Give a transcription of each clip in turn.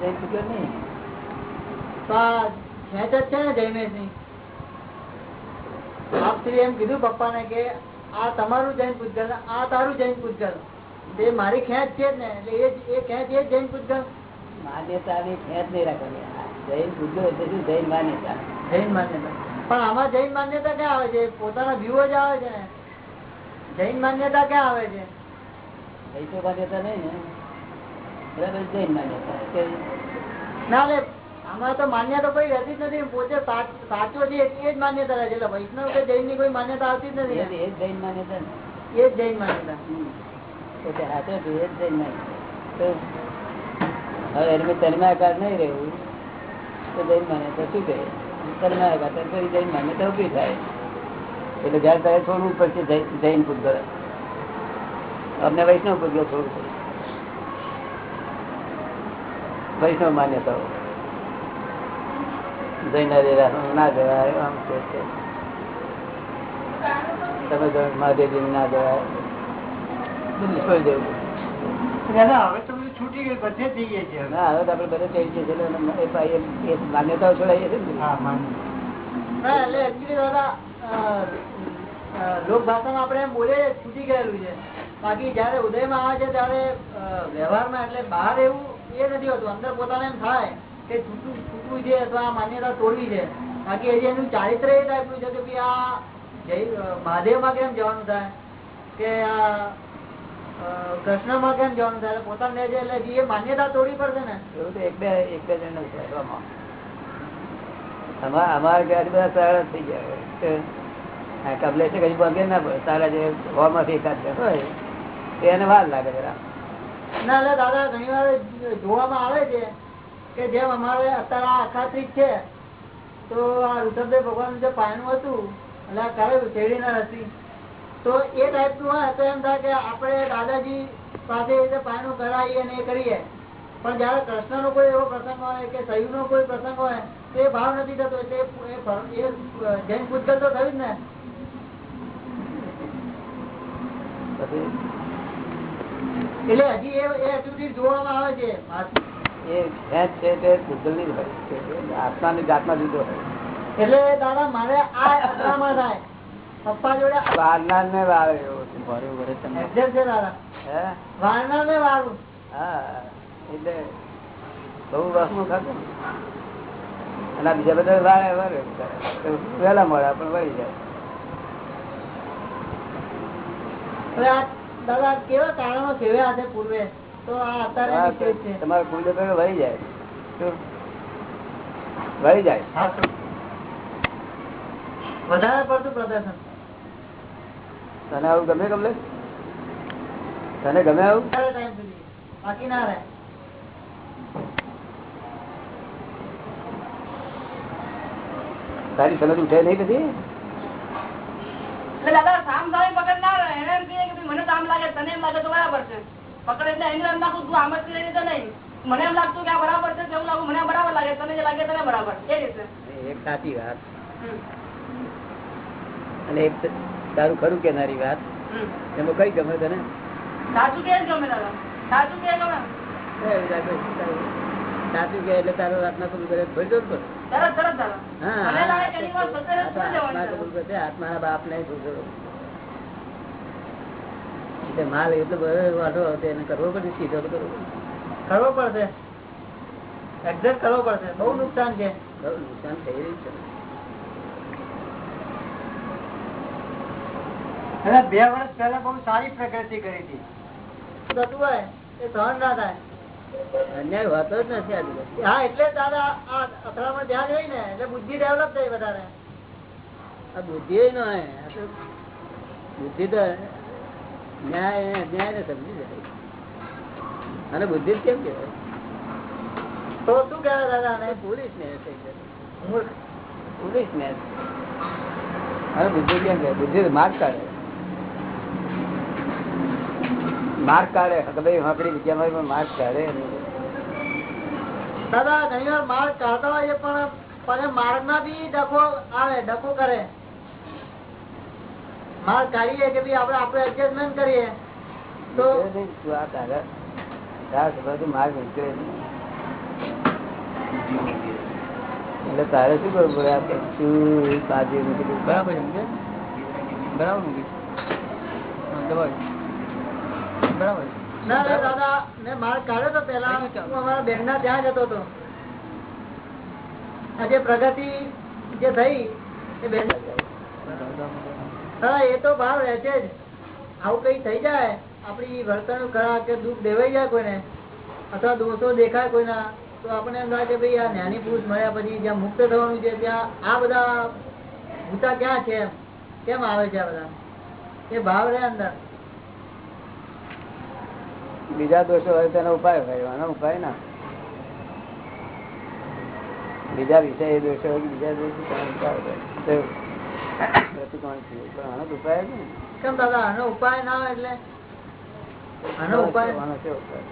જૈન પૂજ્યો નહીં. ખેંચ જ છે ને જૈમેશની આપ એમ કીધું પપ્પા ને કે આ તમારું જૈન પૂજગલ આ તારું જૈન પૂજગલ. તે મારી ખેંચ છે ને એટલે એ ખેંચ એ જૈન પૂજગલ. માન્યતાની ખેંચ નહીં રાખવાની. જૈન પૂજ્યો એટલે શું? જૈન માન્યતા. જૈન માન્યતા. પણ આમાં જૈન માન્યતા ક્યાં આવે છે? પોતાના વ્યૂ જ આવે છે ને. જૈન માન્યતા ક્યાં આવે છે? જૈન માન્યતા નહીં ને બરાબર જૈન માન્યતા કે ના લે તો માન્યતા કોઈ રહેતી જ નથી. પોતે સાચો છે એ જ માન્યતા રહે છે. વૈષ્ણવ કે જૈનની કોઈ માન્યતા આવતી જ નથી એ જ જૈન માન્યતા એ જ જૈન માન્યતા. પોતે હાથે છે એ જ જૈન માન્યતા. હવે એની તન્માયકાર નહીં રહેવું તો જૈન માન્યતા શું કહે? તન્માયકાર તો જૈન માન્યતા ઊભી થાય. એટલે જયારે તારે છોડવું પડશે જૈન પૂજ્ય અમને વૈષ્ણવ પૂજ્ય છોડવું પડશે. વૈષ્ણવ માન્યતાઓ. જઈને હરેરા ના જવાય આમ છે તમે જો મહાદેવજી ના જવાય. બધું છોડી દેવું હવે તો બધું છૂટી ગયું બધે થઈ ગઈ છે ના હવે તો આપણે બધે ચડી જઈએ છીએ એટલે એ ભાઈ એ- એ માન્યતાઓ છોડાઈએ છે ને હા એટલે એકચ્યુઅલી દાદા અ, અ, લોક ભાષામાં આપણે બોલે છૂટી ગયેલું છે. બાકી જયારે ઉદયમાં આવે છે ત્યારે વ્યવહારમાં એટલે બહાર એવું એ નથી હોતું. અંદર પોતાને એમ થાય કે છૂટું છૂટવું છે અથવા માન્યતા તોડવી છે. બાકી હજી એનું ચારિત્ર એ ટાઈપનું છે કે ભાઈ આ મહાદેવમાં કેમ જવાનું થાય? કે આ કૃષ્ણમાં કેમ જવાનું થાય? પોતાને એટલે એ માન્યતા તોડવી પડશે ને. એવું તો એક બે એક બે જણ અમારા ઘર બધા સરળ જ થઈ ગયા કમલેશ કઈ પગે ના પડે. તારા જે હોમાંથી એકાદ હોય એને વાર લાગે જરા એટલે દાદા, ઘણી વાર જોવામાં આવે છે કે જેમ અમારે અત્યારે આ અખાત્રિક છે, તો આ ઋષભદેવ ભગવાન જે પાયણું હતું, એટલે આ કરેલું શેરડીના રસી તો એ ટાઈપનું હોય, તો એમ થાય કે આપણે દાદાજી પાસે રીતે પાયણું કરાવીએ ને એ કરીએ. પણ જયારે કૃષ્ણનો કોઈ એવો પ્રસંગ હોય કે સયુનો કોઈ પ્રસંગ હોય, તો એ ભાવ નથી થતો, એટલે જૈન પૂજગલ તો થયું જ ને. એટલે હજી એ સુધી જોવામાં આવે છે એ ખેંચ છે તે ભૂગલ નહીં હોય આત્માની જાતમાં જુદો હોય. એટલે દાદા મારે આ અથડામણ થાય. પપ્પા જોડે વારનાર ને વાવે એવો છે. ભર્યું ભરે તમને. એક્ઝેક્ટ છે દાદા. હે? વારનાર ને વારું. હા એટલે બહુ વસમું ખાતું અને બીજા બધા વારે વારે વહેલા મળે પણ વળી જાય. દાદા કેવા કારણો સેવ્યા હશે પૂર્વે? તો આ અત્યારે હા, એની સ્ટેજ છે. તમારે કુલ ભેગો વળી જાય. વહી જાય. વધારે પડતું પ્રદર્શન. તને આવું ગમે ગમે તને ગમે આવું? બાકી ના રહે. તારી સમજ ઉઠે નહીં પછી? દાદા સામ સામે પકડ ના રહે. એને એમ કહીએ કે મને તો આમ લાગે તને એમ લાગે તો બરાબર છે. પકડ એટલે એને એમ લાગતું તું આમ જ કરી તો નહીં. મને એમ લાગતું કે આ બરાબર છે તેવું લાગુ મને બરાબર લાગે તને જે લાગે તને બરાબર એ રીતે. એક સાચી વાત. અને એક તારું ખરું કેનારી વાત. હમ. એમાં કઈ ગમે તને? સાચું કે ગમે દાદા? સાચું કે ગમે? સાચું કે એટલે તારો આત્મા કબૂલ કરે ભરી દો આત્મા કબૂલ કરશે આત્માના બાપ ને એટલે માલ એટલો બધો વાંધો હતો એને કરવો પડશે સીધો કરવો કરવો પડશે. એક્ઝેક્ટ કરવો પડશે. બહુ નુકસાન છે. બહુ નુકસાન થઈ રહ્યું છે. બે વર્ષ પહેલા બહુ સારી પ્રગતિ કરી હતી. થતું હોય એ સહન ના થાય. અન્યાય હોતો જ નથી આજુબાજુ હા એટલે દાદા આ અથડામણ ધ્યાન હોય ને એટલે બુદ્ધિ ડેવલપ થઈ વધારે. આ બુદ્ધિ નો તો બુદ્ધિ તો ન્યાય અન્યાય ને સમજી જાય અને બુદ્ધિ કેમ કે તો શું કહેવાય દાદા અને પોલીસ ને પોલીસ ને અને બુદ્ધિ કેમ કે બુદ્ધિ માર્ગ કાઢે. માર્ક કાઢે. ભાઈ હોકડી વિદ્યામાં પણ માર્ક કાઢે દાદા ઘણી વાર માર્ક કાઢતા હોય પણ પછી માર્ગમાં બી ડખો આવે ડખો કરે. માર્ગ કાઢીએ કે ભાઈ આપણે આપણે એડજસ્ટમેન્ટ કરીએ. તો આ માર્ગ નીકળે એટલે તારે શું કરવું પડે? બરાબર બરાબર. બરાબર. ના દાદા મેં માર્ગ કાઢ્યો તો પેલા હું અમારા બેન ના ત્યાં જતો હતો. આજે પ્રગતિ જે થઈ એ બેન હા એ તો બહાર રહે છે જ. આવું કઈ થઈ જાય આપણી વર્તન ખરા કે દુઃખ દેવાઈ જાય કોઈને અથવા દોષો દેખાય કોઈના તો આપણે એમ થાય કે ભાઈ આ જ્ઞાની પુરુષ મળ્યા પછી જ્યાં મુક્ત થવાનું છે ત્યાં આ બધા ભૂતા ક્યાં છે કેમ આવે છે આ બધા? એ ભાવ રહે અંદર. બીજા દોષો હોય તેનો ઉપાય હોય એનો ઉપાય ના બીજા વિષય દોષો હોય બીજા દોષો ઉપાય હોય. તો પ્રતિકોણ છે પણ આનો ઉપાય જ કેમ દાદા આનો ઉપાય ના હોય એટલે? આનો ઉપાય આનો શું ઉપાય?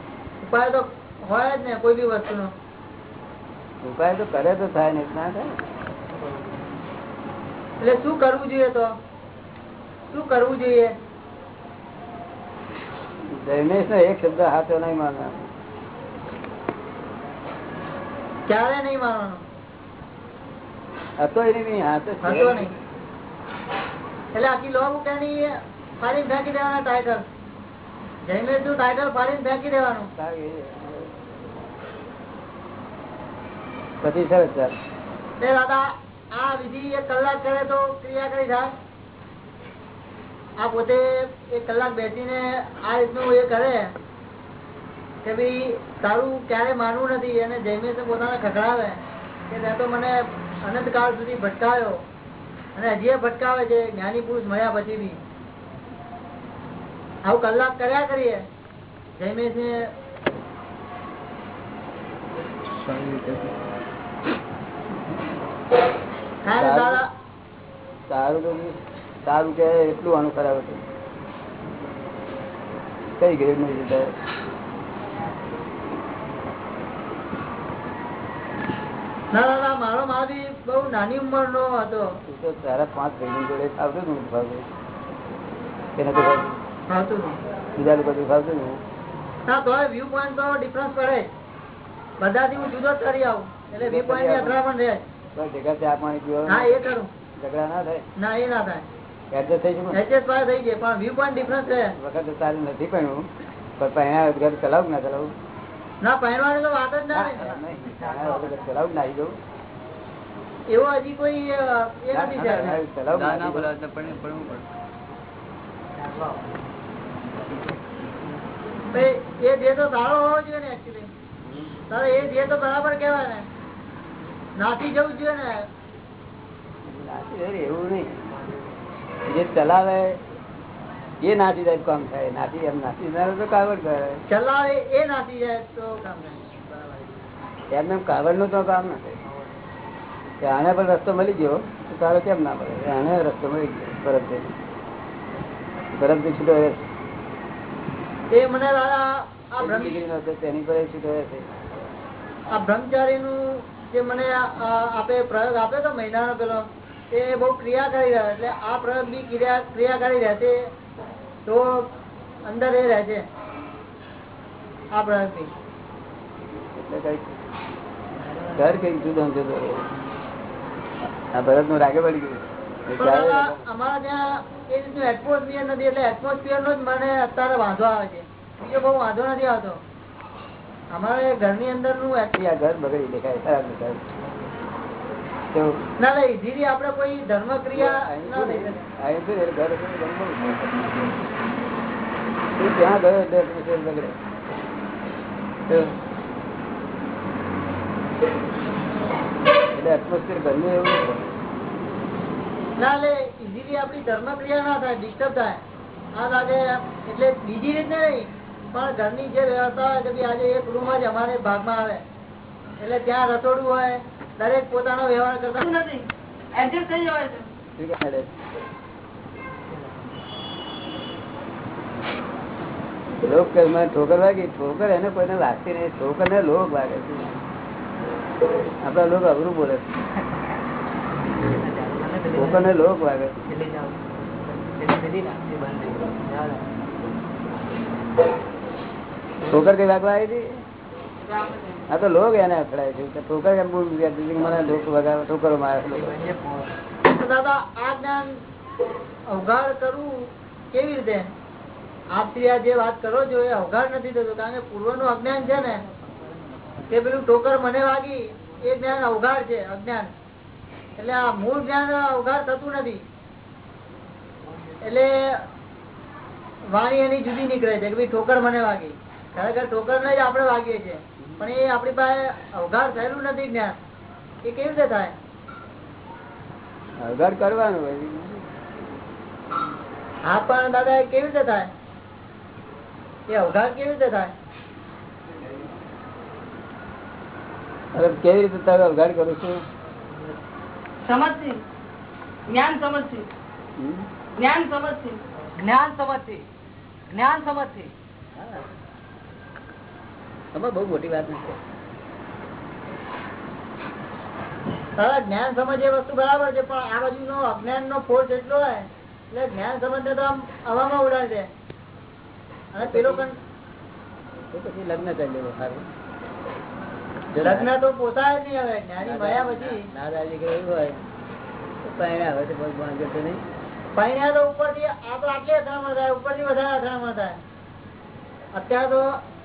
ઉપાય તો હોય જ ને કોઈ બી વસ્તુનો. ઉપાય તો કરે તો થાય ને ના થાય? એટલે શું કરવું જોઈએ તો? શું કરવું જોઈએ? ધર્મેશ નો એક શબ્દ હાથો નહીં માનવાનો. ક્યારે નહીં માનવાનો? હતો નહીં હાથ હતો નહીં. એટલે આખી લો મૂકવાની ફાડીને ફેંકી દેવાના ટાઇટલ જૈમેશનું ટાઇટલ ફાડીને ફેંકી દેવાનું. પછી સરસ સર દાદા આ વિધિ એક કલાક કરે તો ક્રિયા કરી થાય. આ પોતે એક કલાક બેસીને આ રીતનું એ કરે કે ભાઈ તારું ક્યારે માનવું નથી અને જયમેશ પોતાને ખખડાવે. કે ત્યાં તો મને અનંતકાળ સુધી ભટકાયો અને હજી ભટકાવે છે જ્ઞાની પુરુષ મળ્યા પછી બી. આવું કલાક કર્યા કરીએ જયમેશ ને સારું. સારું કે એટલું આનું ખરાબ હતું કઈ ગયું નું છે ના મારો મા બહુ નાની ઉંમર નો હતો. તો તારા પાંચ ભાઈ જોડે ફાવતું ને ફાવતું? કે નથી ભાવતું બીજા લોકો ફાવતું ના તો વ્યૂ પોઈન્ટ તો ડિફરન્સ પડે. બધાથી હું જુદો જ કરી આવું. એટલે વ્યૂ પોઈન્ટની અથડામણ રહે. ભેગા ચા પાણી પીવા હા એ કરું. ઝઘડા ના થાય? ના એ ના થાય. એડજસ્ટ થઈ જવું એચએસ થઈ જાય પણ વ્યૂ પોઈન્ટ ડિફરન્સ રહે વખત તારું નથી પણ પણ પહેણા વગર ચલાવું ના ચલાવું. ના પહેરવાની તો વાત જ ના વગર ચલાવું ના આવી જવું એવો હજી કોઈ એ નથી? તો એ સારો હોવો જોઈએ ને એકચ્યુઅલી તારે એ જે તો બરાબર કહેવાય ને. નાસી જવું જોઈએ ને. એવું નહીં. જે ચલાવે એ નાસી જાય કામ થાય. નાસી એમ નાસી જાય તો કાવડ કરે. ચલાવે એ નાસી જાય તો કામ થાય એમને કાવડનું તો કામ નથી. આને પણ રસ્તો મળી ગયો તો તારો કેમ ના મળે? આને રસ્તો મળી ગયો બરફ બરફ છૂટો રહે એ મને દાદા હતો તેની પર છૂટો આ બ્રહ્મચારી નું જે મને આપે પ્રયોગ આપ્યો તો મહિનાનો પેલો? એ બહુ ક્રિયા કરી રહ્યા એટલે આ પ્રયોગ બી ક્રિયા ક્રિયા કરી રહ્યા છે. તો અંદર એ રહે છે. આ પ્રયોગ બી ઘર કંઈક જુદો જુદો આ ભરતનું રાગે પડી ગયું. એ પણ ક્યારે દાદા, અમારા ત્યાં એ રીતનું એટમોસ્ફિયર નથી. એટલે એટમોસ્ફિયર નો જ મને અત્યારે વાંધો આવે છે. બીજો બહુ વાંધો નથી આવતો. અમારે ઘરની અંદરનું ઘર બગડી દેખાય. ખરાબ દેખાય. ના ના ઇઝીલી આપણે કોઈ ધર્મ ક્રિયા ના ત્યાં ગયો બગડે એટલે એવું એટલે ઇઝીલી આપણી ધર્મ ક્રિયા થાય ડિસ્ટર્બ થાય. આ લાગે એટલે બીજી રીતે નહીં પણ ઘરની જે વ્યવસ્થા હોય કે આજે એક રૂમ જ અમારે ભાગમાં આવે. એટલે ત્યાં રસોડું હોય દરેક પોતાનો વ્યવહાર કરતા નથી? એડજસ્ટ થઈ જવાય છે? લોક કે મને ઠોકર લાગી? ઠોકર એને કોઈને લાગતી નહીં. ઠોકર ને લોક લાગે છે. આપડા લોક અઘરું બોલે છે. ઠોકર ને લોક લાગે છે. ઠોકર કઈ લાગવા આવી હતી? આ તો લોક એને અથડાય છે. ઠોકર કેમ બોલ મને લોક વગાડે, ઠોકરો મારે. દાદા, આ જ્ઞાન અવગાડ કરવું કેવી રીતે? વાગી, એ જ્ઞાન અવગાડ છે, અજ્ઞાન. એટલે આ મૂળ જ્ઞાન અવગાડ થતું નથી. એટલે વાણી એની જુદી નીકળે છે, કે ભાઈ ઠોકર મને વાગી. ખરેખર ઠોકર ને જ આપણે વાગીએ છીએ. પણ એ આપણી પાસે અવઘાર થયેલું નથી જ્ઞાન. એ કેવી રીતે થાય? અવઘાર કરવાનું હા પણ દાદા એ કેવી રીતે થાય? એ અવઘાર કેવી રીતે થાય? કેવી રીતે તારે અવઘાર કરું છું? સમજથી જ્ઞાન સમજથી જ્ઞાન સમજથી જ્ઞાન સમજથી જ્ઞાન સમજથી. આમાં બહુ મોટી વાત નથી. જ્ઞાન સમજ એ વસ્તુ બરાબર છે પણ આ બાજુ નો અજ્ઞાન નો ફોર્સ એટલો હોય એટલે જ્ઞાન સમજ ને તો આમ હવામાં ઉડાડે છે અને પેલો પણ પછી લગ્ન કરી લેવું સારું. લગ્ન તો પોતા જ નહીં હવે જ્ઞાની મળ્યા પછી. દાદાજી કે એવું હોય. તો પરણ્યા હોય તો બહુ વાંધો તો નહીં. પૈણ્યા તો ઉપરથી આ તો આટલી અથડામણ થાય ઉપરથી વધારે અથડામણ થાય. અત્યારે તો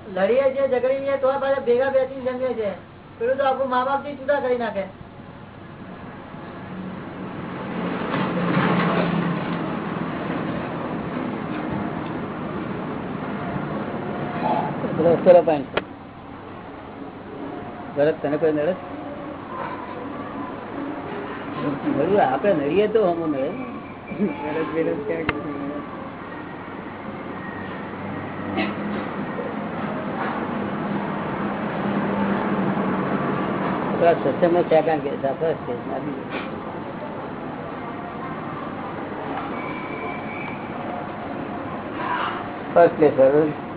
લડીએ છીએ ઝઘડીએ તો પાછા ભેગા બેસીને જમીએ છીએ. પેલું તો આપણું મા બાપથી જુદા કરી નાખે. ઉત્તરો પાણી. ભરત તને કોઈ નડે? મળ્યું આપણે નડીએ તો હમ નડે ભરત વિરત ક્યાં કશું નડે?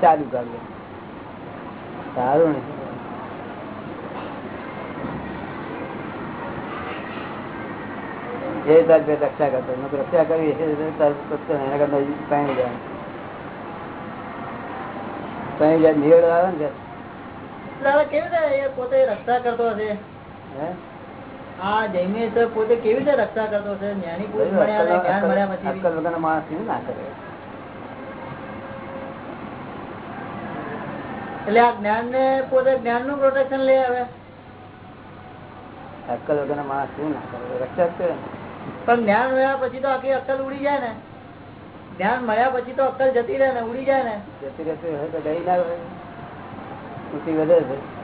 ચાલુ કાઢો સારું ને. જે તાર રક્ષા કરતો. રક્ષા હશે તાર એના કરતા પાણી જાય. પાણી જાય નિવેડ આવે ને પોતે રક્ષા કરતો હશે? આ જૈમેશ પોતે કેવી રીતે રક્ષા કરતો હશે જ્ઞાની પુરુષ મળ્યા જ્ઞાન મળ્યા પછી અક્કલ વગર માણસ ના કરે? એટલે આ જ્ઞાન ને પોતે જ્ઞાનનું પ્રોટેક્શન લે હવે. અક્કલ વગરના માણસ શું ના કરે? રક્ષા કરે પણ જ્ઞાન મળ્યા પછી તો આખી અક્કલ ઉડી જાય ને. જ્ઞાન મળ્યા પછી તો અક્કલ જતી રહે ને ઉડી જાય ને. જતી રહેશે તો ગઈ ના હોય. વધે છે.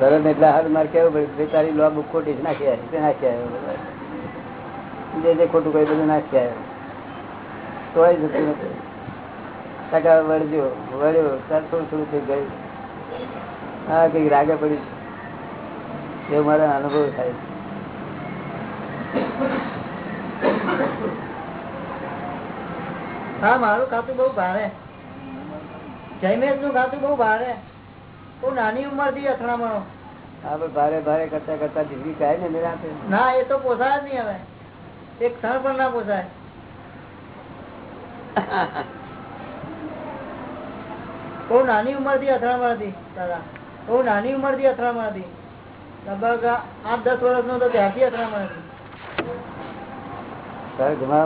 ભરત એટલા હાલ મારે કેવું પડે તારી બુક ખોટી જ નાખી આવી નાખી આવ્યો જે જે ખોટું કઈ બધું નાખી આવ્યો તોય જતું નથી. ટકા વળજો વળ્યો, તાર થોડું થોડું થઈ ગયું. હા, કંઈક રાગે પડી એવો મારો અનુભવ થાય છે. હા, મારું ખાતું બહુ ભારે. જૈમેશનું ખાતું બહુ ભારે. નાની ઉંમરથી અથડામણો. હા ભારે ભારે કરતા કરતા જિંદગી કાય ને નિરાશે ના એ તો પોસાય જ નહીં હવે. એક ક્ષણ પણ ના પોસાય. બહુ નાની ઉંમરથી અથડામણ હતી દાદા. બહુ નાની ઉંમરથી અથડામણ હતી. લગભગ આઠ દસ વર્ષ નો તો ત્યાંથી અથડામણ હતી.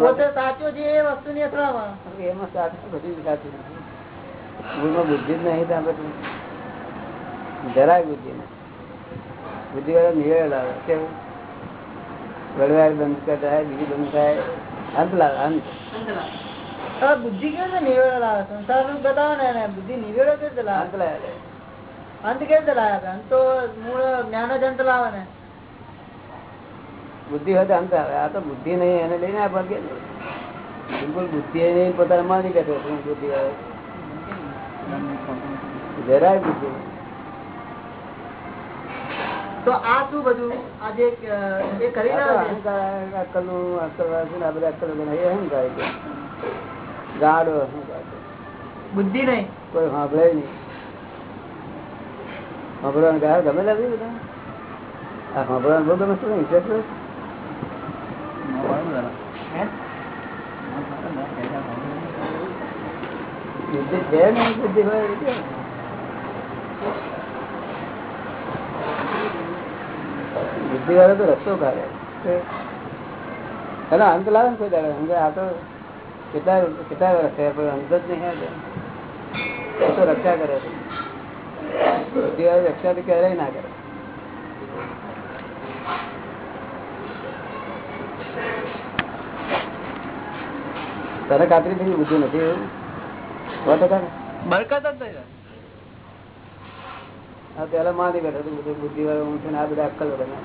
પોતે સાચો છે એ વસ્તુ ની અથડામણ એમાં સાચું બધું સાચું બુદ્ધિ જ નહીં ત્યાં બધું. જરાય બુદ્ધિ નહીં બુદ્ધિ વાળા નિવેડ આવે કેવું વડવાર બંધ કરતા બીજું બંધ થાય અંત લાવે અંત. બુદ્ધિ કેવી રીતે નિવેડો લાવે? સંસારનું બતાવો ને બુદ્ધિ નિવેડો કેવી રીતે અંત લાવે. લાવે અંત કેવી રીતે લાવે? અંત તો મૂળ જ્ઞાન જ અંત લાવે ને. બુદ્ધિ હોય અંત આવે. આ તો બુદ્ધિ નહીં એને લઈને આ ભાગ્ય બિલકુલ બુદ્ધિ એ નહીં પોતાના માની છું બુદ્ધિ આવે જરાય બુદ્ધિ. તો આ શું બધું? આજે એ કરી છે? છે ને આ બધા અક્કલ એ અહંકાર છે. ગાઢો અહંકાર બુદ્ધિ નહીં? કોઈ સાંભળે નહીં. સાંભળવાનું ગાળ ગમે લાગે બધા આ સાંભળવાનું બહુ ગમે શું ઇન્ટરેસ્ટ બુદ્ધિ છે ને બુદ્ધિ હોય એ કેમ? બુદ્ધિ વાળો તો રસ્તો કાઢે. એનો અંત લાવે ને દાડો. અંત આ તો કેટલા કેટલા વર્ષ પણ અંત જ નહીં આવે તો. રક્ષા કરે બુદ્ધિ વાળી રક્ષા તો ક્યારેય ના કરે. તને કાતરી થઈ બુદ્ધિ નથી એવું? બરકત જ નહીં પેલા માની બેઠો હતો બધું બુદ્ધિ વાળો હું છું આ બધા અક્કલ વગરના.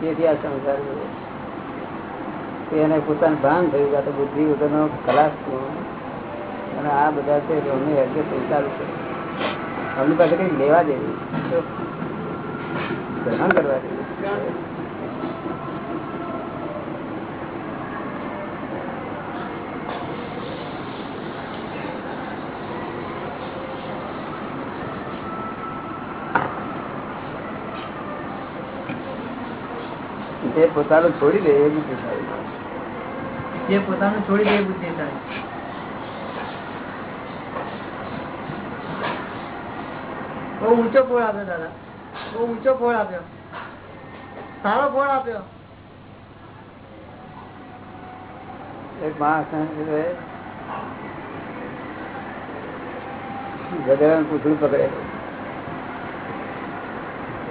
તેથી આ સંસાર એને પોતાનું ભાન થયું કે તો બુદ્ધિ વગરનો ખલાસ અને આ બધા છે અમને એડજસ્ટ પૈસા છે અમની પાસે કઈ લેવા દેવી. ગ્રહણ કરવા જેવું જે પોતાનું છોડી દે એ બુદ્ધિશાળી જે પોતાનું છોડી દે એ બુદ્ધિશાળી બહુ ઊંચો ગોળ આપ્યો દાદા. બહુ ઊંચો ફોડ આપ્યો. સારો ગોળ આપ્યો. એક માણસ ગધેડા પૂછડું પકડે.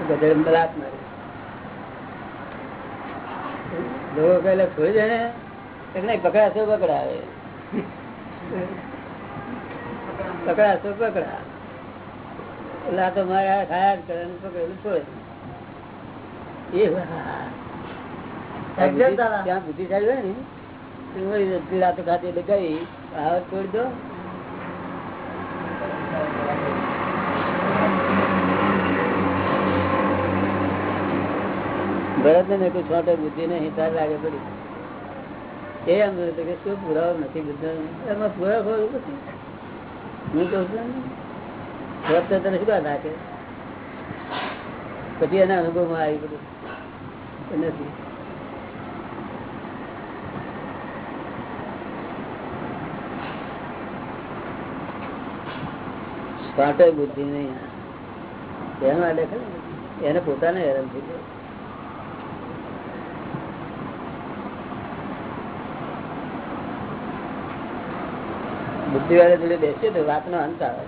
ગધેડ લાત મારી. લોકો કહેલા છોડી દે ને? નહીં પકડાશો પકડાવે. પકડાશો પકડા એટલે આ તો મારે ખાયા કરે પકડેલું છોડે. ત્યાં બુદ્ધિશાળી હોય ને તો તો ખાતી એટલે ગઈ હવે છોડી દો. ભરત ને કોઈ છોટે બુદ્ધિ ને તાર લાગે પડી. એ એમ કે શું પુરાવો નથી બુદ્ધ. એમાં પુરાવો નથી હું કહું છું ભરત ને તને શું નાખે પછી એના અનુભવમાં આવી બધું નથી. પાટે બુદ્ધિ નહીં. એના માટે એને પોતાને હેરાન થઈ જાય બુદ્ધિ વાળા જોડે બેસીએ તો વાત નો અંત આવે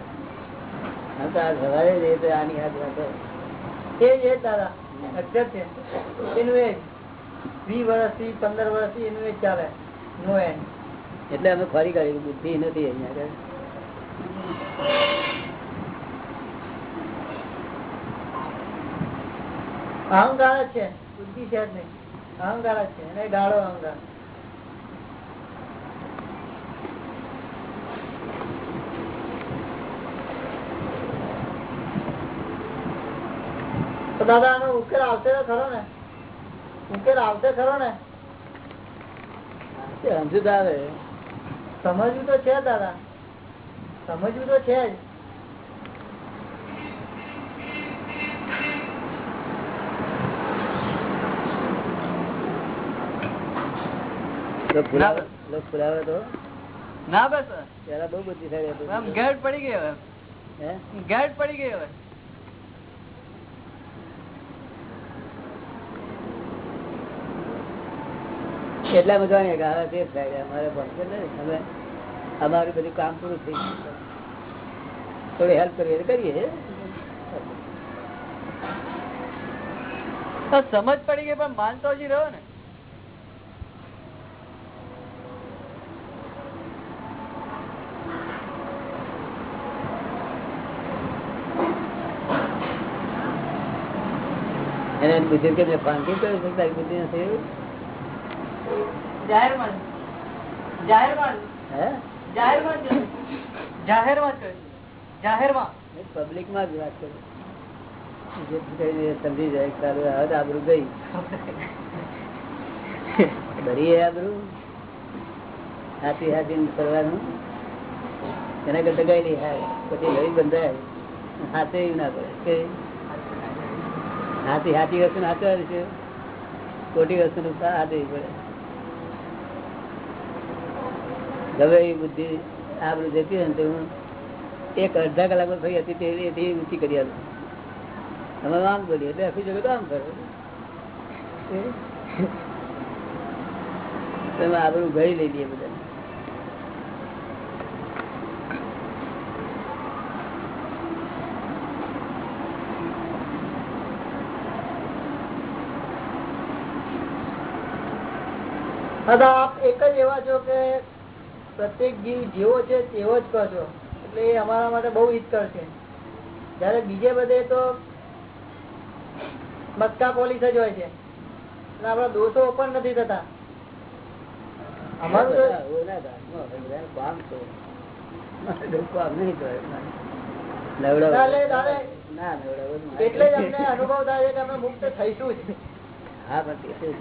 અંત આ આની હાથ વાત એ જ તારા. છે એનું એ વીસ વર્ષથી, પંદર વર્ષથી એનું એ ચાલે. નો એન્ડ એટલે અમે ફરી કાઢી બુદ્ધિ નથી અહીંયા. અહંકાર જ છે. બુદ્ધિ છે જ નહીં. અહંકાર જ છે. એને ગાળો અહંકાર. દાદા આનો ઉકેલ આવશે તો ખરો ને? ઉકેલ આવશે ખરો ને? સમજુ સમજવું તો છે દાદા. સમજવું તો છે જ. તો ના બસ. પેલા બહુ બુદ્ધિશાળી હતું. ગેટ પડી ગયો? ગેટ પડી ગઈ હવે એટલા બધા ને કે હવે તે થાય ગયા. અમારે ભણતર નથી. હવે અમારું બધું કામ પૂરું થઈ ગયું થોડી હેલ્પ કરીએ તો કરીએ તો સમજ પડી ગઈ પણ માનતો હજી રહ્યો ને. એને બુદ્ધિ કે મેં ફાંકી કર્યું છે તારી બુદ્ધિ નથી એવું? જાહેરમાં જાહેરમાં હે જાહેરમાં જ જાહેરમાં જ કહ્યું. જાહેરમાં પબ્લિકમાં જ વાત કરું જેથી કરીને સમજી જાય કે તારું હવે તો આબરૂ ગઈ ભરી એ આબરૂ હાથી હાથી ફરવાનું એના કરતા ગયેલી હા પછી લઈ બંધાય હાથે એવું ના પડે કે હાથી હાથી વસ્તુ હાથે છે ખોટી વસ્તુ હાથે પડે ગમે એ બુદ્ધિ આ બધું જતી હોય ને તો હું એક અડધા કલાકમાં ફરી હતી તે એથી ઊંચી કરી આલું. તમે આમ બોલીએ એટલે આખી જગત આમ કરો. તમે આ બધું ગઈ લઈ લઈએ બધા દાદા આપ એક જ એવા છો કે પ્રત્યેક જીવ જેવો છે તેવો જ કહો છો. એટલે એ અમારા માટે બહુ હિત કરશે જયારે બીજે બધે તો મસ્કા પોલીસ જ હોય છે. એટલે આપણા દોષો પણ નથી થતા. અમારું કામ તો. એટલે અનુભવ થાય છે કે અમે મુક્ત થઈશું જ. હા પણ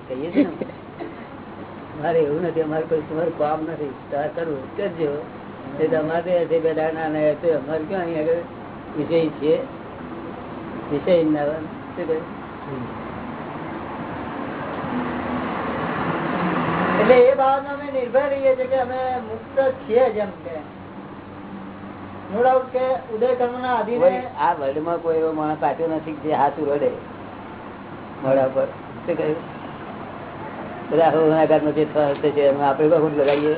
કહીએ છીએ. મારે એવું નથી, અમારે કોઈ તમારું કામ નથી. તમારે કરવું કરજો. એ તમારે તે હશે બે દાડા ના હશે અમારે ક્યાં અહીં આગળ વિષય છે? વિષય ના એટલે એ બાબતમાં અમે નિર્ભર રહીએ છીએ કે અમે મુક્ત છીએ જેમ કે. ઉદય કર્મ ના કોઈ આ એવો માણસ પાછો નથી જે હાથ રડે મોડા પર શું કહ્યું? બધા ગુનાગારનો જે થશે છે એમાં આપણે બહુ લગાવીએ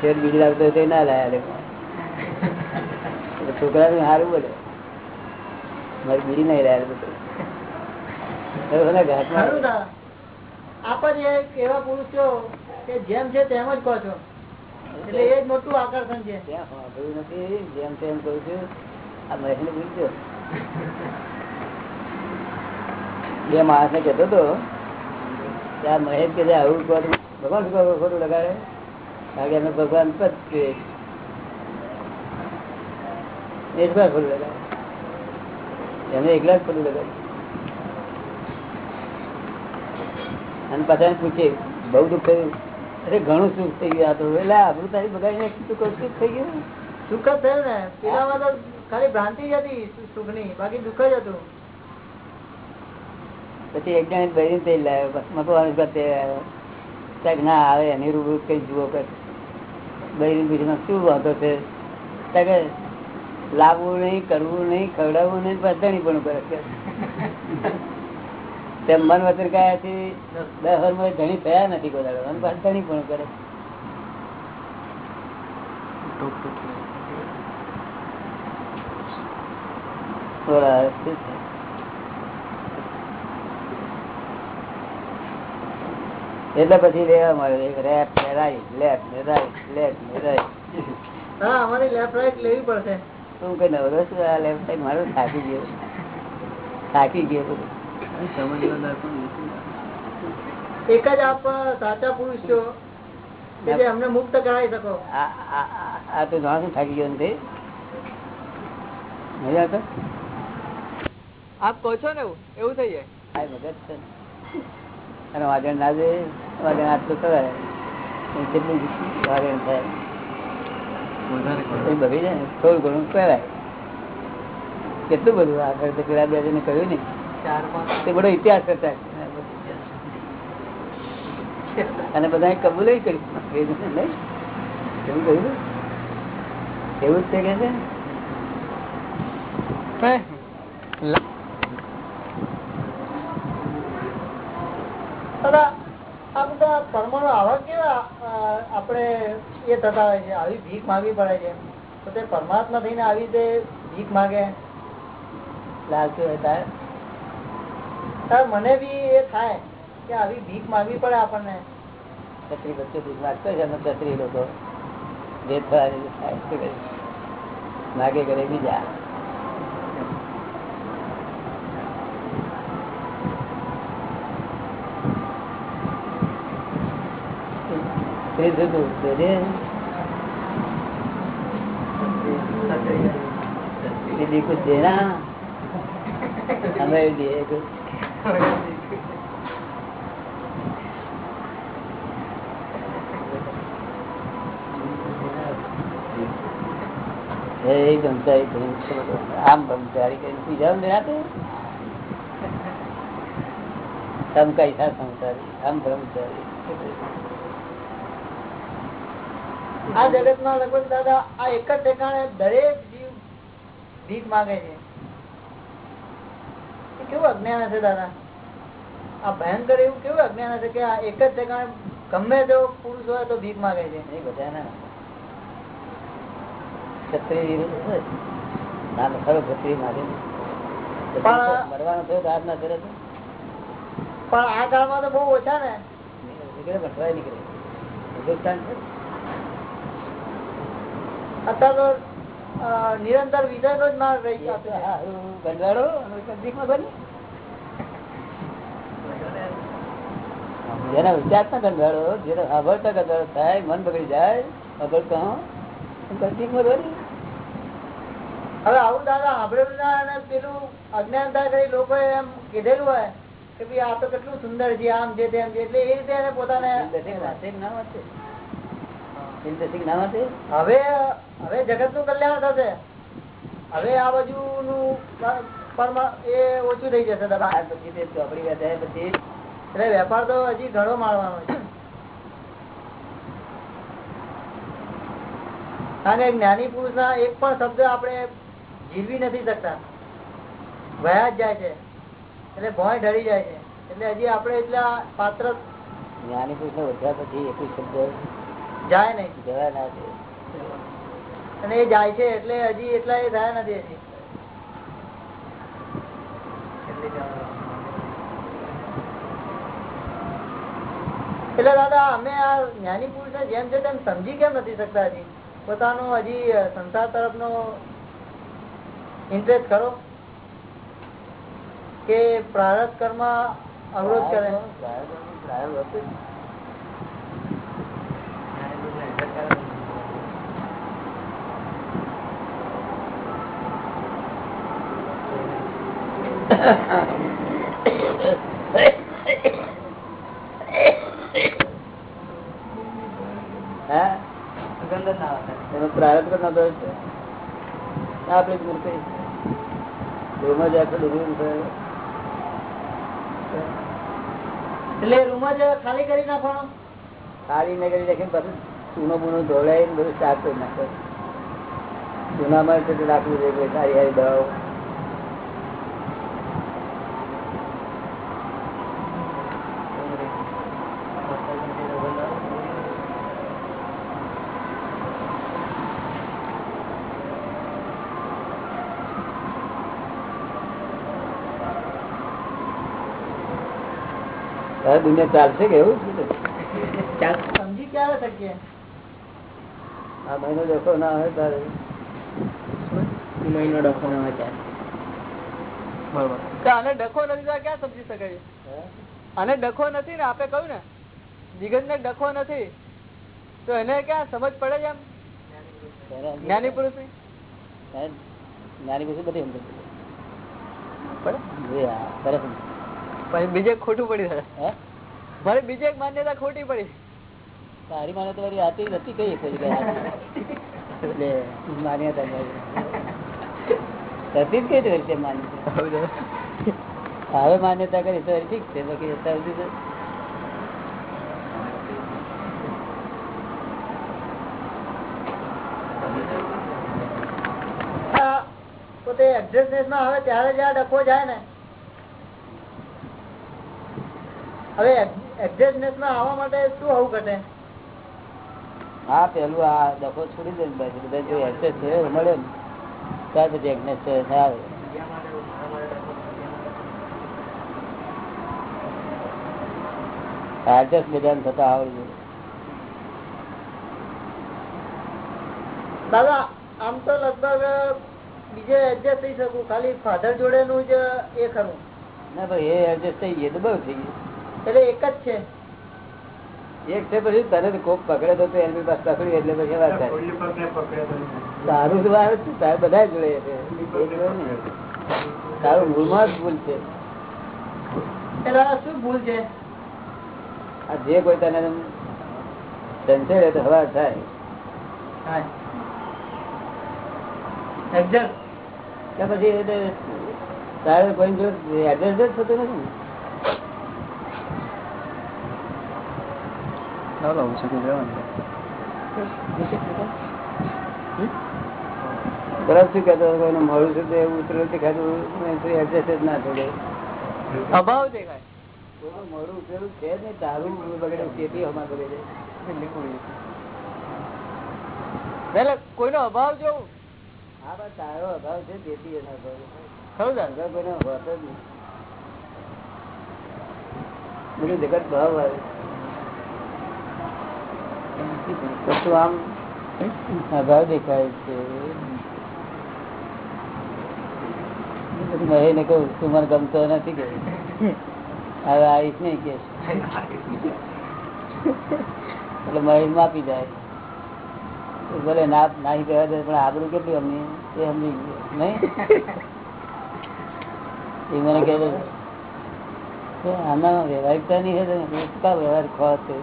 શેર બીજી લાગતો ના લાયા છોકરા ને સારું બોલે. મારી બીડી નહીં રહ્યા બધું. ઘાટમાં દાદા. એક એવા પુરુષ છો કે જેમ છે તેમ જ કહો છો. એટલે એ જ મોટું આકર્ષણ છે. જેમ તેમ કહું છું. આ મહેશને પૂછજો બે માણસ ને કેતો હતો ત્યાં મહેશ કે આવું કહો ભગવાન શું ખોટું લગાડે? કારણ કે અમે ભગવાન પદ છીએ એ જ ખોટું ખોટું અને પછી પૂછે, બહુ દુઃખ થયું? અરે, ઘણું સુખ થઈ ગયું આ એટલે આપણું તારી બગાડી નાખ્યું કહું સુખ થઈ ગયું? સુખ જ થયું ને. પેલામાં ખાલી ભ્રાંતિ જ હતી સુખની બાકી દુઃખ જ હતું. પછી એક જણ બહેરી થઈ લાવ્યો મકવાનું કરતે ના આવે એની રૂબરૂ કઈ જુઓ બહેરી બીજમાં શું વાંધો છે? કે લાવવું નહીં કરવું નહીં ખવડાવવું નહીં બધાની પણ કરે છે. તેમ મન વચન કયાથી દસ વર્ષમાં ધણી થયા નથી કોઈ અને પણ કરે. થોડા શું છે? એટલે પછી રેવા મળે રેપ ને રાઈટ લેફ્ટ ને રાઈટ લેફ્ટ ને રાઈટ હા અમારી લેફ્ટ રાઈટ લેવી પડશે. તું કઈ નવરો છું આ લેફ્ટ સાઈડ મારો થાકી ગયો. થાકી ગયો. બધું. એક જ આપ સાચા પુરુષ છો. એટલે અમને મુક્ત કરાવી શકો? આ તો જાણું થાકી ગયો નથી મજા તો આપ કહો છો ને એવું થઈ જાય. આ મગજ છે અને વાગણ ના જોઈએ વાગણ આટલું એ કેટલું વાદળ થાય. બગડી જાય ને થોડું ઘણું કરાય કેટલું બધું આગળ તો પેલા બે જણે કહ્યું ને તે બધો ઇતિહાસ કરતા. છે. અને બધા કબૂલ કર્યું. એવું કહ્યું? એવું જ છે કે છે દાદા આ બધા પરમાણુ આવા કેવા અ, આપણે એ થતા હોય છે, આવી ભીખ માંગવી પડે છે. તો તે પરમાત્મા થઈને આવી રીતે ભીખ માંગે. લાલતું હોય તારે. મને બી એ થાય કે આવી ભીખ માંગવી પડે આપણને. છત્રી બચ્ચો ભીખ માગતો છે અમે છત્રી લોકો જે થાય માગે કરે બીજા સ્ત્રી થતું જોજે. દીદી કુછ દેના हमें दिए कुछ એ બ્રહ્મચારી કરીને આમ બ્રહ્મચારી કરીને પૂજા રાતે તમ કૈસા સંસારી આમ બ્રહ્મચારી આ જગત માં લગભગ દાદા આ એક જ ઠેકાણે દરેક જીવ ભીખ માંગે છે. કેવું અજ્ઞાન હશે દાદા? આ ભયંકર એવું કેવું અજ્ઞાન હશે કે આ એક જ ઠેકાણે ગમે તેવો પુરુષ હોય તો ભીખ માંગે છે? નહીં બધા ના. ક્ષત્રિય ખરો ક્ષત્રિય મરવાનો થયો તો હાથ ના કરે પણ આ કાળમાં તો બહુ ઓછા ને. નીકળે ભટવાય નીકળે. હિન્દુસ્તાન છે અત્યારે નિરંતર વિજય જ માર્ગ રહી ગયો ગંધાડો અને બને. જેના ગંધાડો જેને અભળતા ગંધાડો થાય મન બગડી જાય અભળતો કદીકમાં બની. હવે આવું દાદા સાંભળેલું ના અને પેલું અજ્ઞાનતા કરી લોકોએ એમ કીધેલું હોય કે ભાઈ આ તો કેટલું સુંદર છે આમ છે તેમ છે એટલે એ રીતે એને પોતાને ના વાંચે. દિલદશિક ના માટે? હવે હવે જગતનું કલ્યાણ થશે. હવે આ બાજુ નું એ ઓછું થઈ જશે દાદા. પછી તે ચોપડી વેચાય પછી. એટલે વેપાર તો હજી ઘણો માળવાનો છે. કારણ જ્ઞાની પુરુષ ના એક પણ શબ્દ આપણે જીરવી નથી શકતા. વયા જ જાય છે. એટલે ભોય ઢળી જાય છે. એટલે હજી આપણે એટલા પાત્ર જ્ઞાની પુરુષ ને ઓળખ્યા પછી એક શબ્દ જાય નહીં જવા ના દે અને એ જાય છે એટલે હજી એટલા એ થયા નથી હજી. એટલે દાદા અમે આ જ્ઞાની પુરુષ જેમ છે તેમ સમજી કેમ નથી શકતા હજી? પોતાનો હજી સંસાર તરફનો ઇન્ટરેસ્ટ ખરો? કે પ્રારબ્ધ કર્મ અવરોધ કરે? પ્રારબ્ધ- તો છે. આપણે મૂર્તિ. રૂમમાં જ આખું ડૂબી એટલે રૂમ જ ખાલી કરી નાખવાનો? ખાલી ને કરી નાખીને પછી ચૂનો બૂનો ધોળાઈને બધું સાફ કરી નાખે ચૂનામાં રાખવું જોઈએ સારી સારી દવાઓ તારે દુનિયા ચાલશે કે એવું સમજી ક્યારે શકીએ? આ મહિનો ડખો ના આવે તારે. મહિનો ડખો ના આવે ત્યારે. આને ડખો નથી તો ક્યાં સમજી શકાય આને ડખો નથી ને આપે કહ્યું ને? જીગત ને ડખો નથી. તો એને ક્યાં સમજ પડે છે એમ જ્ઞાની પુરુષની જ્ઞાની પુરુષ બધી સમજ પડે. બીજે ખોટું પડી જાય. હે? મારે બીજી એક માન્યતા ખોટી પડી તારી માને તમારી આતી નથી કઈ કઈ. એટલે માન્યતા નહીં. હતી જ કઈ રીતે માન્યતા હવે માન્યતા કરી તો ઠીક છે બાકી અત્યાર સુધી પોતે એક્ઝેક્ટનેસ આવે ત્યારે જ આ ડખો જાય ને હવે એક્ઝેક્ટનેસમાં આવવા માટે શું આવું ઘટે? હા પેલું આ ડખો છોડી દે બાકી બધા જો એક્સેસ છે મળે ને. ત્યાર પછી એગ્નેસ આવે એડજસ્ટ બધાને થતા આવડવું દાદા આમ તો લગભગ બીજે એડજસ્ટ થઈ શકું. ખાલી ફાધર જોડેનું જ એ ખરું ના ભાઈ એ એડજસ્ટ થઈ ગયું તો બહુ થઈ ગયું એટલે એક જ છે. એક છે પછી તને કોક પકડે તો એની પાસે પકડ્યું એટલે પછી વાત થાય. તારું તો આવે છે? તારે બધા જોડે. તારું ભૂલમાં જ ભૂલ છે. શું ભૂલ છે? આ જે કોઈ તને સંચય તો હવા થાય. પછી એટલે તારે કોઈ જો એડજસ્ટ જ થતું નથી ને બરાબર શું કહેતો હતો? કોઈનું મોડું છે તે ઉતરેલું દેખાતું એડજસ્ટ જ ના થઈ અભાવ દેખાય. કોઈનું મોડું ઉતરેલું છે જ નહીં તારું બગડે તેથી અમારે બગડે એટલે કોઈનો અભાવ જોવું હા બસ તારો અભાવ છે તેથી એના અભાવ અભાવ કોઈનો હોતો જ નહીં. બધું જગત ભાવ આવે કશું આમ અભાવ દેખાય છે. મહેને કહું તું મને ગમતો નથી કે હવે આવીશ નહીં કે એટલે મહેલ માપી જાય. ભલે ના નાહી કહેવા દે પણ આબરું કેટલું અમને? એ સમજી ગયું. નહીં? એ મને કહે આમાં વ્યવહારિકતા નહીં કા વ્યવહાર ખોવા છે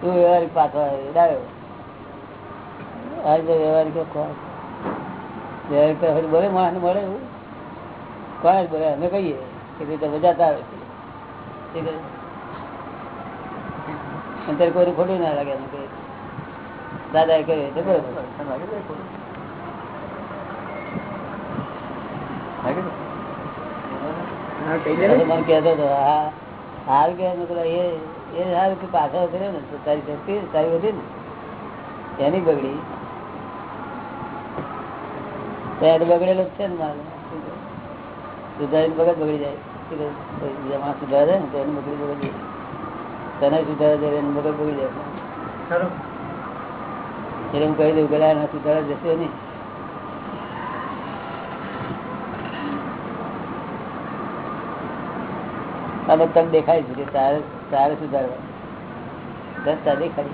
તું વ્યવહારિક પાછો ડાયો. વ્યવહારિક વ્યવહારિક ખોટ બોલે માણસ મળે એવું. કોણ જ બોલે? અમે કહીએ કે ભાઈ તમે જતા આવે છે. અત્યારે કોઈ ખોટું ના લાગે એમ કહીએ દાદા એ કહ્યું બરોબર મને કહેતો હતો હા હાલ કે? એ એ સારું કે પાછળ કર્યો ને તો તારી શક્તિ તારી વધી ને. એની બગડી. પેટ બગડેલો છે ને મારો. સુધારી બગડ બગડી જાય. બીજા માણસ સુધારે ને તો એની બગડી બગડી જાય. તને સુધારે છે એની બગડ બગડી જાય. એટલે હું કહી દઉં કે ના સુધારા જશે નહીં. અને તને દેખાય છે કે તારે સુધારવા દસતા દેખાય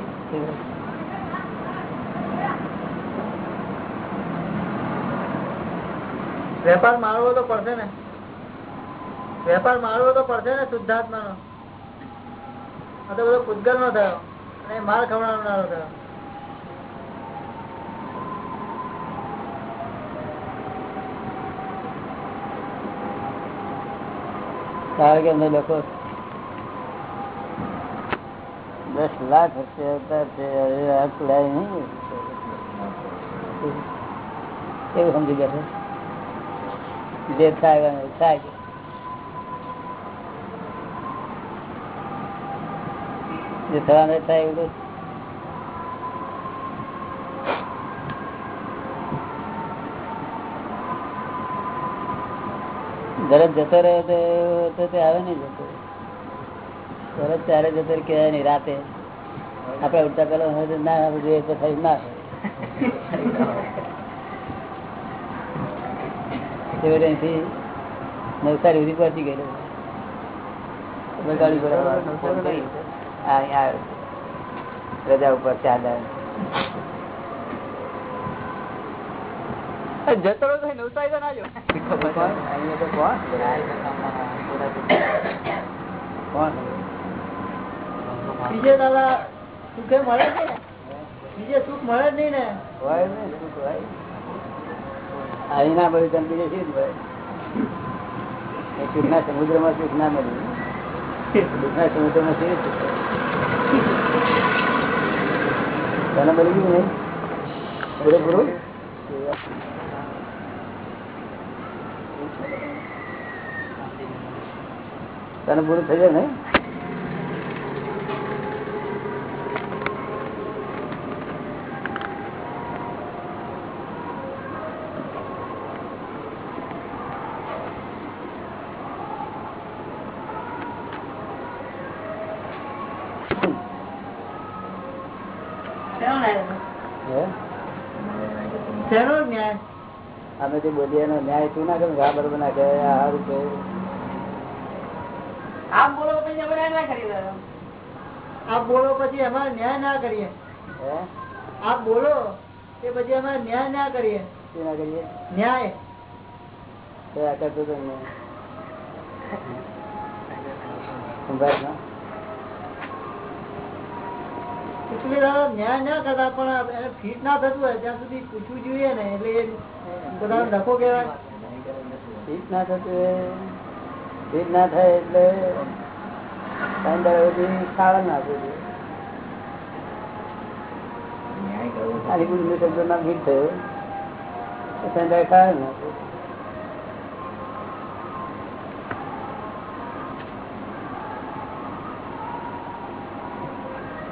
વેપાર મારવો તો પડશે ને. વેપાર મારવો તો પડશે ને શુદ્ધાત્મા નો તો બધો પૂતગલ નો થયો. અને માર ખવડાવનારો થયો. કારણ કે અમે લોકો દસ લાખ ચુડાય નહીં એવું સમજી બેઠો જે થાય થાય. જે થવાનું થાય એવું તો તરત જતો રહ્યો તો તો આવે નહીં જતો. તરત ત્યારે જતો કહેવાય નહીં રાતે. આપણે ઉડતા પેલા હોય તો ના જોઈએ તો થઈ ના. અહીંથી નવસારી સુધી પહોંચી ગયેલો. બગાડી આવ્યો. રજા ઉપર ચાર દાડા જતો રહ્યો તો નવસારી તો ના જો? બીજે દાદા સુખે મળે છે બીજે સુખ મળે જ નહીં ને? હોય ને, સુખ હોય. અહીં ના મળ્યું તને બીજે શી રીતે સુખના સમુદ્રમાં સુખ ના મળ્યું સુખના સમુદ્રમાં શી? તને મળી ગયું નહીં? પૂરેપૂરું તને પૂરું થઈ જાય નહીં? જે બોલીએ એનો ન્યાય તું ના કરે આ બરોબર ના કહે કહે. આપ બોલો પછી અમે ના કરી આપ બોલો પછી અમારે ન્યાય ના કરીએ. હે? આપ બોલો તે પછી અમારે ન્યાય ના કરીએ. શું ના કરીએ? ન્યાય. કરતો તો સંભાળ એટલે ન્યાય ના કરતા પણ એને ફીટ ના થતું હોય ત્યાં સુધી પૂછવું જોઈએ ને એટલે પોતાનો ડખો કહેવાય. ફીટ ના થતું ફીટ ના થાય એટલે ત્રણ દાડા સુધી ખાવા ના આપવું જોઈએ. આની બુદ્ધિ શબ્દ ના ફીટ થયો. તો સંજય ખાય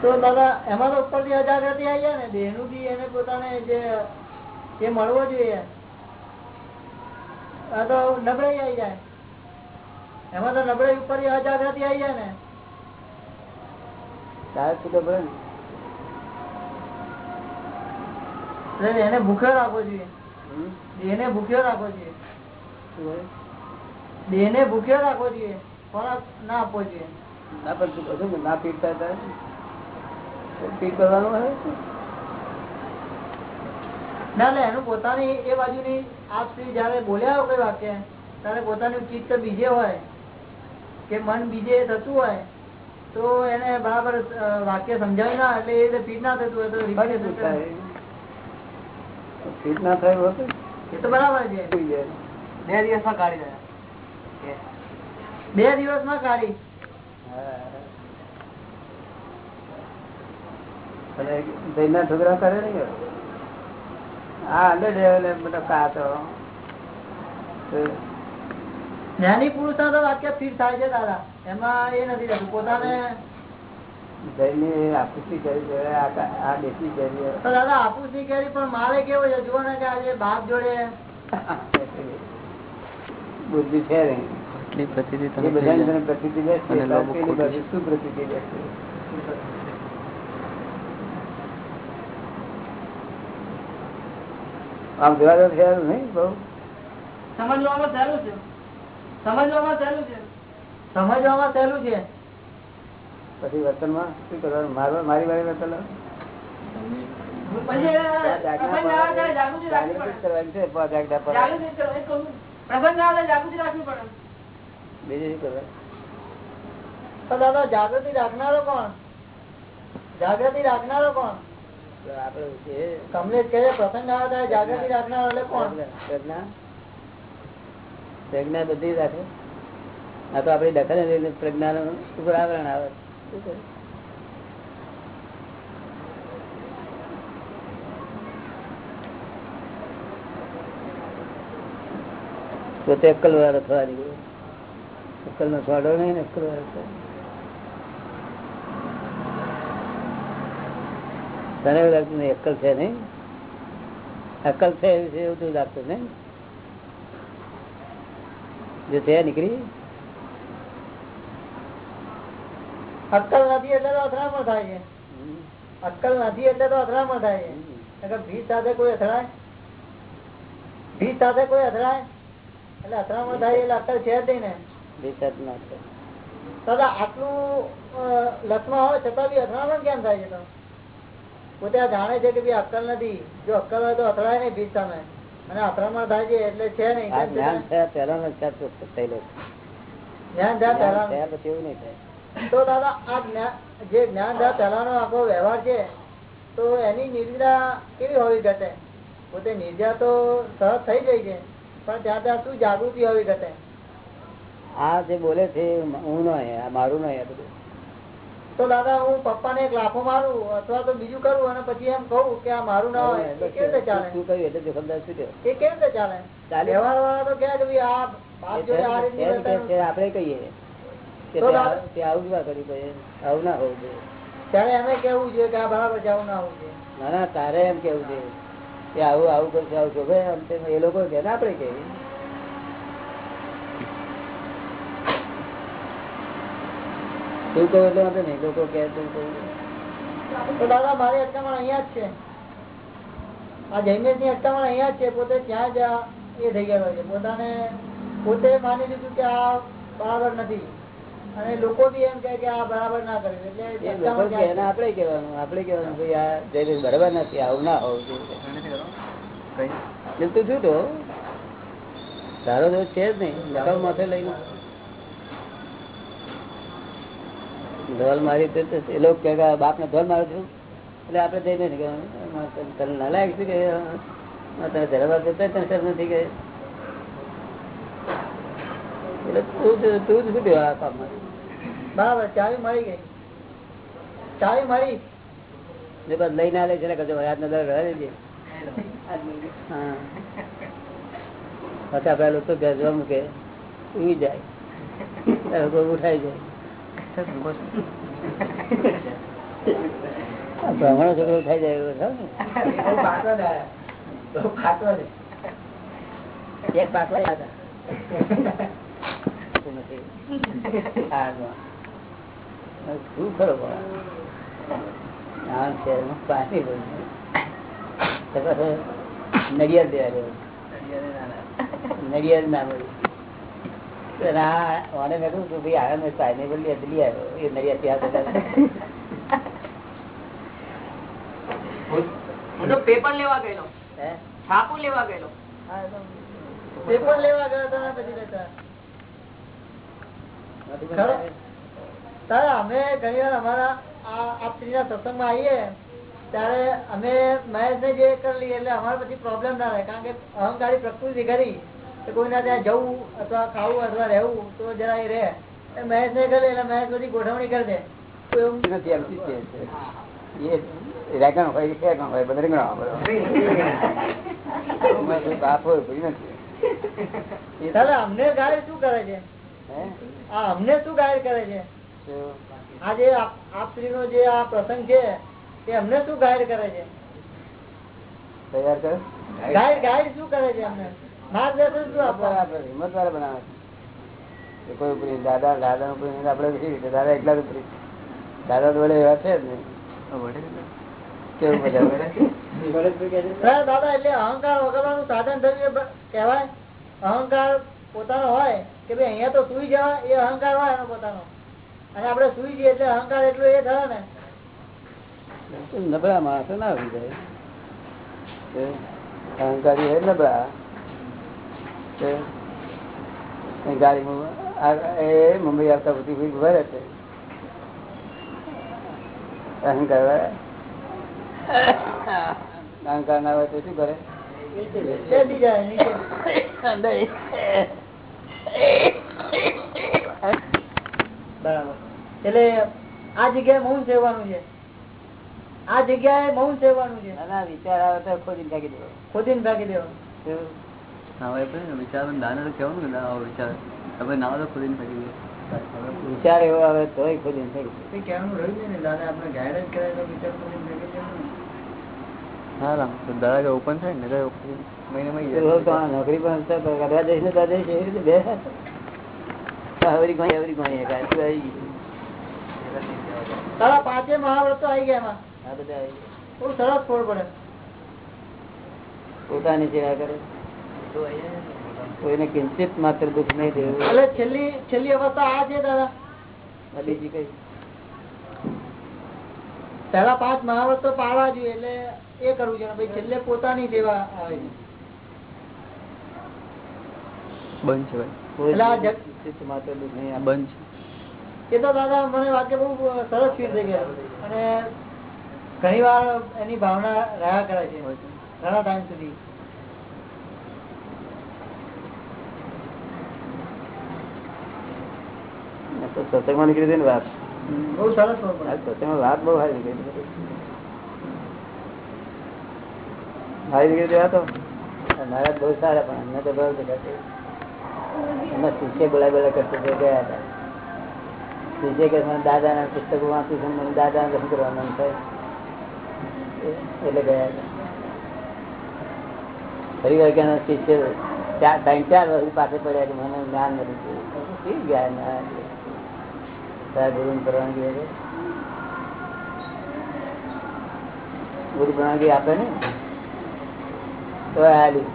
તો દાદા એમાં તો ઉપરથી અજાગૃતિ આવી જાય ને દેહનું બી એને પોતાને જે એ મળવો જોઈએ. આ તો નબળાઈ આવી જાય. એમાં તો નબળાઈ ઉપર અજાગૃતિ આવી જાય ને. એને ભૂખ્યો રાખવો જોઈએ? દેહને ભૂખ્યો રાખવો જોઈએ. હોય? ભૂખ્યો રાખવો જોઈએ. ખોરાક ના આપવો જોઈએ. પણ ને, ના પીતા હતા પીટ કરવાનું હોય ના એટલે એનું પોતાની એ બાજુની આપ શ્રી જયારે બોલ્યા હોય કોઈ વાક્ય ત્યારે પોતાનું ચિત્ત બીજે હોય કે મન બીજે થતું હોય તો એને બરાબર વાક્ય સમજાવ્યું ના એટલે એ ફીટ ના થતું હોય તો ના થાય હતું? એ તો બરાબર છે. બે દિવસમાં કાઢી દે બે દિવસમાં કાઢી હા. અને છોકરા કરે ને હા અંદર જ્ઞાની પુરુષ તો વાક્ય થાય છે દાદા. એમાં એ નથી પોતાને આપુસી કરી પણ મારે કેવો છે? જુઓ ને કે આજે બાપ જોડે બુદ્ધિ છે નહીં. એટલી પ્રતિથી એ તમે બધાની થઈ તને પ્રતિતિ બેસશે, અને તાર લોકો પેલી ખોટી બાજુ શું પ્રતિતિ બેસશે? આમ જોવા તો ખ્યાલ નહીં બહુ. સમજવામાં સહેલું છે. સમજવામાં સહેલું છે. સમજવામાં સહેલું છે. પછી વર્તનમાં શું કરવાનું? મારવા મારી વાળી વર્તન જાગૃતિ રાખનારો કોણ? જાગૃતિ રાખનારો કોણ? તો આપણે કહે પ્રસંગ આવે જાગૃતિ રાખનારો એટલે કોણ? પ્રજ્ઞા. પ્રજ્ઞા. બધી રાખે. આ તો આપડી દખલ લઈને પ્રજ્ઞાનું ઉપર આવરણ આવે. પોતે અક્કલ વાળો થવા નીકળ્યો. અક્કલ નો સ્વાડો નહીં ને અક્કલ વાળો થયો. તને એવું લાગતું નહીં અક્કલ છે નહીં? અક્કલ છે એવું છે એવું તું લાગતું નહીં? જે છે નીકળી? અક્કલ નથી એટલે તો અથડામણ થાય છે. અક્કલ નથી એટલે તો અથડામણ થાય છે. ભીત સાથે કોઈ અથડાય? ભીત સાથે કોઈ અથડાય? એટલે અથડામણ થાય એટલે અક્કલ છે જ નહીં ને. વિચાર ના દાદા આટલું અ, હોય છતાં બી અથડામણ કેમ થાય છે તો? પોતે આ જાણે છે કે ભાઈ અક્કલ નથી. જો અક્કલ હોય તો અથડાય નહીં ભીજ સામે. અને અથડામણ થાય છે એટલે છે નહીં? જ્ઞાન થયા પહેલાનો થયેલો જ્ઞાન થયા જ્ઞાન પછી એવું નહીં થાય. તો દાદા આ જ્ઞાન જે જ્ઞાન થયા પહેલાનો આખો વ્યવહાર છે તો એની નિર્જા કેવી હોવી ઘટે? પોતે નિર્જા તો સહજ થઈ ગઈ છે પણ ત્યાં ત્યાં શું જાગૃતિ હોવી ઘટે? આ જે બોલે છે હું નહીં મારું નહીં આ બધું. તો દાદા હું પપ્પાને એક લાફો મારું અથવા તો બીજું કરું અને પછી એમ કહું કે આ મારું ના હોય. એ કેવી રીતે ચાલે? શું કહ્યું એટલે જોખમદાર શું? એ કેવી રીતે ચાલે. વ્યવહાર વાળા તો કહે કે આ બાપ એ જોડે આ છે રીતનું ને, છે ને કે વર્તન. આપણે કહીએ કે આવું- ના કર્યું ભાઈ આવું ના હોવું જોઈએ. ત્યારે એમ કેવું જોઈએ કે આ બરાબર આવું ના હોવું જોઈએ. ના ના તારે એમ કેવું છે કે આવું આવું કરશે આવું શોભે એ લોકો કે ને આપણે કહીએ. તું કહું એટલે વાંધો નહીં લોકો કે તું દાદા મારી અટકામણ અહીંયા જ છે. આ જૈનેશની અટકામણ અહીંયા જ છે પોતે ત્યાં જ એ થઈ ગયેલો છે. પોતાને પોતે માની લીધું કે આ બરાબર નથી. અને લોકો બી એમ કહે કે આ બરાબર ના કરે એટલે કે આપણે કહેવાનું આપણે કહેવાનું ભાઈ આ જયદીશ બરાબર નથી આવું ના હોવું જોઈએ. તું શું તો તારો દોષ છે જ નહીં માથે લઈને ધોલ મારી એ લોકો કે બાપ ને ધોલ મારું છું? એટલે આપડે નહીં તને- ના લાગે છે કે તને ધરવા જતા તને શરમ નથી કે આ આલે છે ને કજો હાથ નજર રહે દેજે હા. પછી આપડે લોકો ભેજવા મૂકે. ઉઈ જાય. ઉઠાઈ જાય. બ્રાહ્મણો છોકરો થઈ જાય એક પાકલા શું ખરો પણ? નડિયાદ દેવા જેવું. નડિયાદ ના મળ્યું. પેપર લેવા ગયેલો હે? લેવા ગયેલો પેપર લેવા ગયા હતા પછી લેતા નથી ખરો? બનતા. તારે અમે ઘણી વાર અમારા આ શ્રીના સત્સંગમાં આવીએ ત્યારે અમે મહેશને જે કરી લઈએ એટલે અમારે પછી પ્રોબ્લેમ ના રહે કારણ કે અહંકારી પ્રકૃતિ કરી કે કોઈના ત્યાં જવું અથવા ખાવું અથવા રહેવું તો જરા એ રહે. મહેશ ને કરે એટલે મહેશ બધી ગોઠવણી કરી દે. નથી. તૈયાર કર. ગાઈડ ગાઈડ શું કરે છે અમને? માર્ગદર્શન શું આપવા આપણે હિંમત વાળા બનાવે છે. કોઈ ઉપરી દાદા દાદા ઉપરી આપણે નથી રીતે? દાદા એકલા ઉપરી. દાદા જોડે એવા છે જ નહીં. કેવું બધા દાદા એટલે અહંકાર વગરવાનું સાધન થયું કહેવાય? અહંકાર પોતાનો હોય કે ભાઈ અહીંયા તો સુઈ જવા એ અહંકાર હોય એનો પોતાનો. અને આપડે સુઈ જઈએ એટલે અહંકાર એટલું એ થયો ને. નબળા માણસો ના આવી જાય એ અહંકારી હોય નબળા. એ એ મુંબઈ આવતા બધી ભીડ ભરે છે. અહંકાર અહંકાર ના હોય તો શું કરે? બરાબર. એટલે આ જગ્યાએ મૌન સેવાનું છે. આ જગ્યાએ મૌન સેવાનું છે. વિચાર આવે તો ખોદીને ફેંકી દેવો ખોદીને ભાગી દેવાનું. વિચાર એવો આવે તોય ખોદીને ફેંકી દેવો. રહ્યું છે ને દાદા આપણે ગાઈડ કરાય તો વિચાર ખોદીને ફેંકી દેવાનું. એવું તો આ નોકરી પણ કરવા જઈશ ને તો જઈશ એવી રીતે બે હવરી કોઈ હવરી કોઈ એક આવી ગયું? તારા પાંચે મહાવ્રતો આવી ગયા એમાં. આ બધા આવી ગયા. સરસ ફોડ પડે. પોતાની સેવા કરે. કોઈને કિંચિત માત્ર દુઃખ નહીં દેવું. એટલે છેલ્લી છેલ્લી અવસ્થા આ છે દાદા? બીજી કઈ પેલા પાંચ મહાવ્રતો પાડવા જોઈએ એટલે એ કરવું છે ભાઈ છેલ્લે પોતાની સેવા આવે છે. માત્ર દુઃખ નહીં. બંધ એ તો દાદા મને વાક્ય બહુ સરસ ફીલ થઈ ગયું. અને ઘણી વાર એની ભાવના રહ્યા કરે છે ઘણા ટાઈમ સુધી આ તો સત્સંગમાં નીકળી હતી ને વાત. બહુ સરસ સત્સંગમાં વાત બહુ સારી નીકળી સારી નીકળી હતી વાતો મહારાજ બહુ સારા પણ અમને તો ભાવ એમના શિષ્ય બોલા બોલા કરતા ગયા હતા. શિષ્ય કે મને દાદાના પુસ્તકો વાંચું છું મને દાદા દર્શન કરવાનું મન થાય. એટલે ગયા હતા. ફરી વાર કે શિષ્ય ચાર ત્રણ ચાર વર્ષ પાસે પડ્યા કે મને જ્ઞાન નથી. થયું. મેં ગુરુ પરવાનગી ગુરુ પરવાનગી આપે ને તો આલી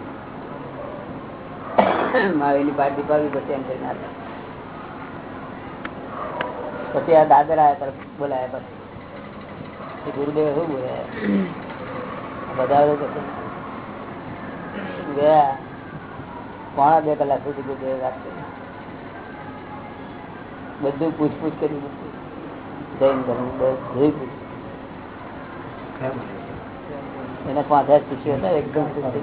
માવેલી પાર્ટી પાવી પછી એમ કરીને આપે પછી આ દાદર આવ્યા તરફ બોલાયા પછી. ગુરુદેવ શું બોલાયા બધા ગયા. પોણા બે કલાક સુધી ગુરુદેવ કરી બધું પૂછપૂછ કરી બધું જૈન ધર્મ બધું પૂછ્યું એના પાંચ હાથ શિષ્યો હતા એકદમ ખુશ થઈ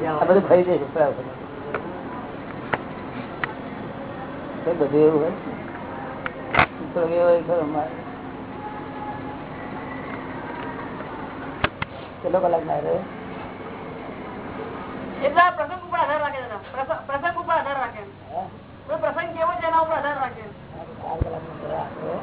ગયા. આ બધું ખરીદે છે ફરાવ ફરાવ. એ બધું એવું હોય. થોડોક એવો હોય ખરો મારે. કેટલો કલાક ના રહે એટલે આ પ્રસંગ ઉપર આધાર રાખે દાદા પ્રસંગ- પ્રસંગ ઉપર આધાર રાખે. હા? કોઈ પ્રસંગ કેવો છે એના ઉપર આધાર રાખે. ચાર કલાક નો ખોરાક રહે.